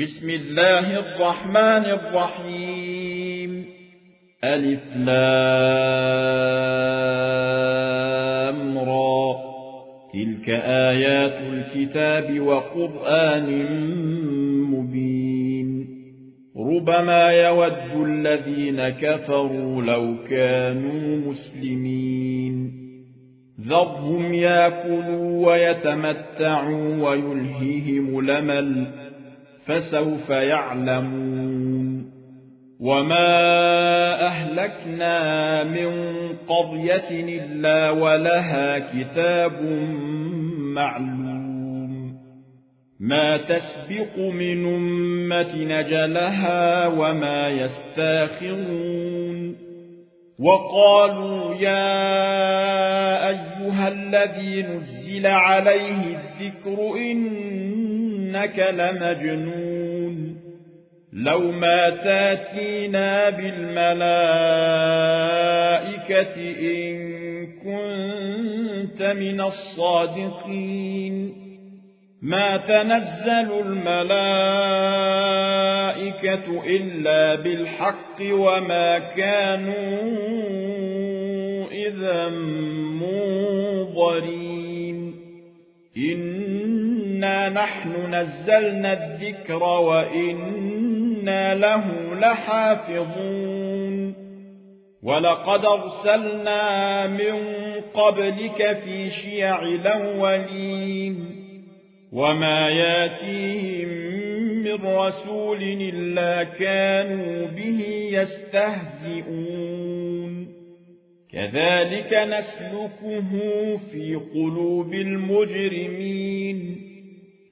بسم الله الرحمن الرحيم. ألف لام را. تلك آيات الكتاب وقرآن مبين. ربما يود الذين كفروا لو كانوا مسلمين. ذرهم ياكلوا ويتمتعوا ويلههم لمل فسوف يعلمون وما أهلكنا من قرية إلا ولها كتاب معلوم. ما تسبق من أمة نجلها وما يستاخرون. وقالوا يا أيها الذي نزل عليه الذكر إنك لمجنون. لو ما تأتينا بالملائكة إن كنت من الصادقين. ما تنزل الملائكة إلا بالحق وما كانوا إذا منظرين. إنا نحن نزلنا الذكر وإنا له لحافظون ولقد أرسلنا من قبلك في شيع الأولين وما ياتيهم من رسول إلا كانوا به يستهزئون كذلك نسلكه في قلوب المجرمين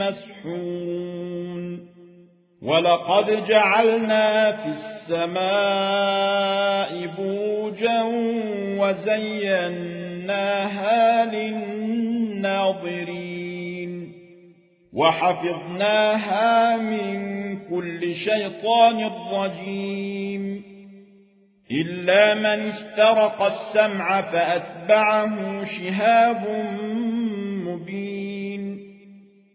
مسحون ولقد جعلنا في السماء بوجا وزيناها للناظرين. وحفظناها من كل شيطان رجيم. إلا من استرق السمع فأتبعه شهاب مبين.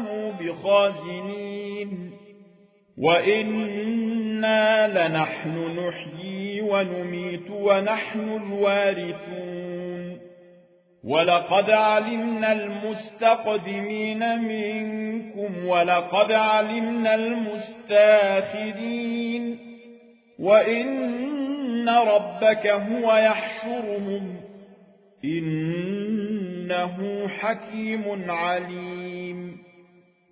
له بخازنين وإنا لنحن نحيي ونميت ونحن الوارثون ولقد علمنا المستقدمين منكم ولقد علمنا المستاخرين وإن ربك هو يحشرهم إنه حكيم عليم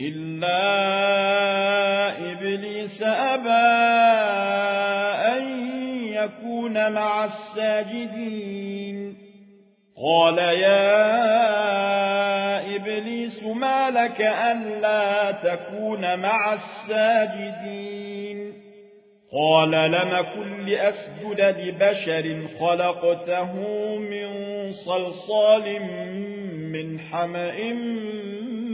إلا إبليس أبى أن يكون مع الساجدين قال يا إبليس ما لك ألا تكون مع الساجدين قال لم كن لأسجد لبشر خلقته من صلصال من حمأ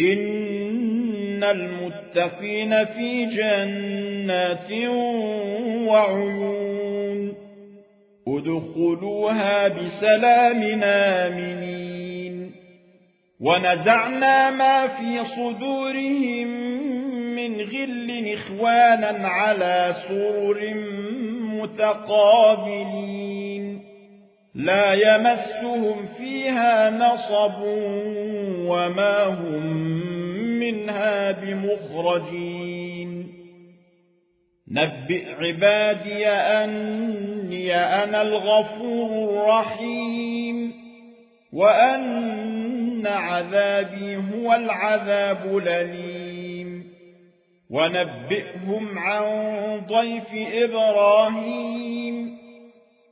إن المتقين في جنات وعيون ادخلوها بسلام آمنين ونزعنا ما في صدورهم من غل إخوانا على سرر متقابلين لا يمسهم فيها نصب وما هم منها بمخرجين. نبئ عبادي أني أنا الغفور الرحيم وأن عذابي هو العذاب الأليم. ونبئهم عن ضيف إبراهيم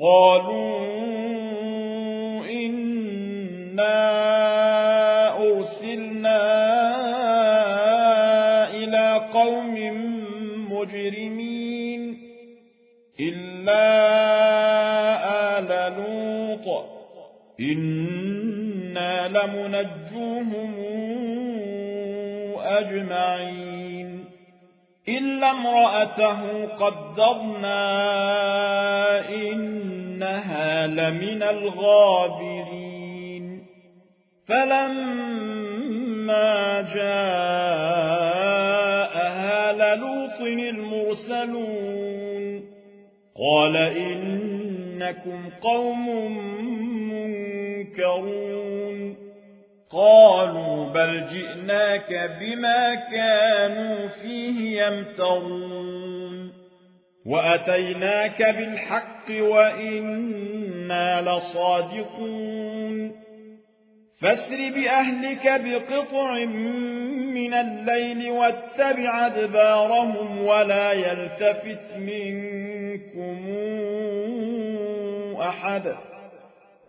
قالوا إنا أرسلنا إلى قوم مجرمين إلا آل لوط إنا لمنجوهم أجمعين إلا امرأته قدرنا إنها لمن الغابرين فلما جاءها لوط المرسلون المرسلون قال إنكم قوم منكرون قالوا بل جئناك بما كانوا فيه يمترون. وأتيناك بالحق وإنا لصادقون. فاسر بأهلك بقطع من الليل واتبع أدبارهم ولا يلتفت منكم أحد.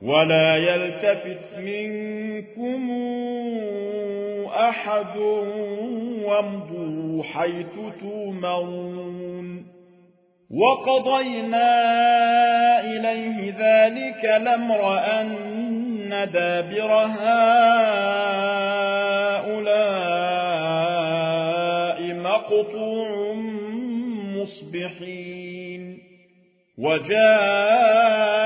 ولا يلتفت منكم أحد وامضوا حيث تومرون وقضينا إليه ذلك الأمر أن دابر هؤلاء مقطوع مصبحين. وجاء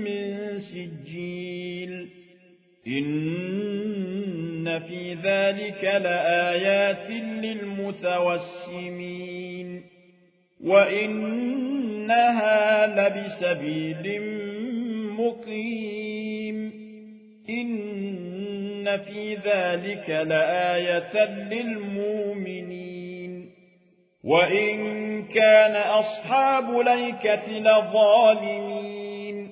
إن في ذلك لآيات للمتوسمين وإنها لبسبيل مقيم إن في ذلك لآية للمؤمنين وإن كان أصحاب ليكة لظالمين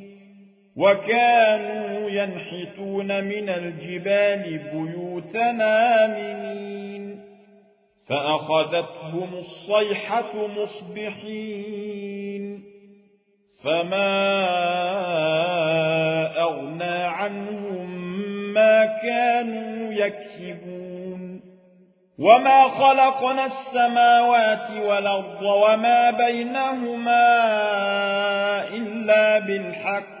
وكانوا ينحتون من الجبال بيوتنا آمنين. فأخذتهم الصيحة مصبحين. فما أغنى عنهم ما كانوا يكسبون. وما خلقنا السماوات والأرض وما بينهما إلا بالحق.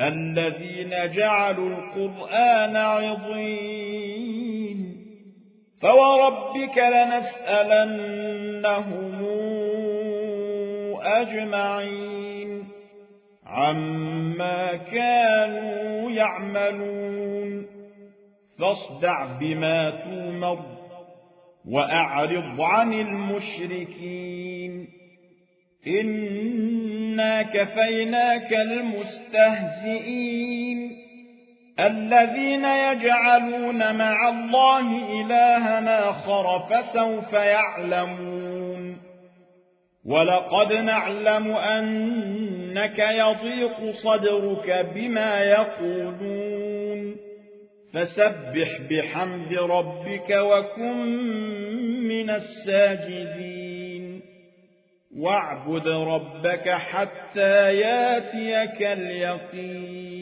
الذين جعلوا القرآن عضين. فوربك لنسألنهم أجمعين عما كانوا يعملون. فاصدع بما تومر وأعرض عن المشركين. إنا كفيناك المستهزئين الذين يجعلون مع الله إلها آخر فسوف يعلمون ولقد نعلم أنك يضيق صدرك بما يقولون فسبح بحمد ربك وكن من الساجدين واعبد ربك حتى ياتيك اليقين.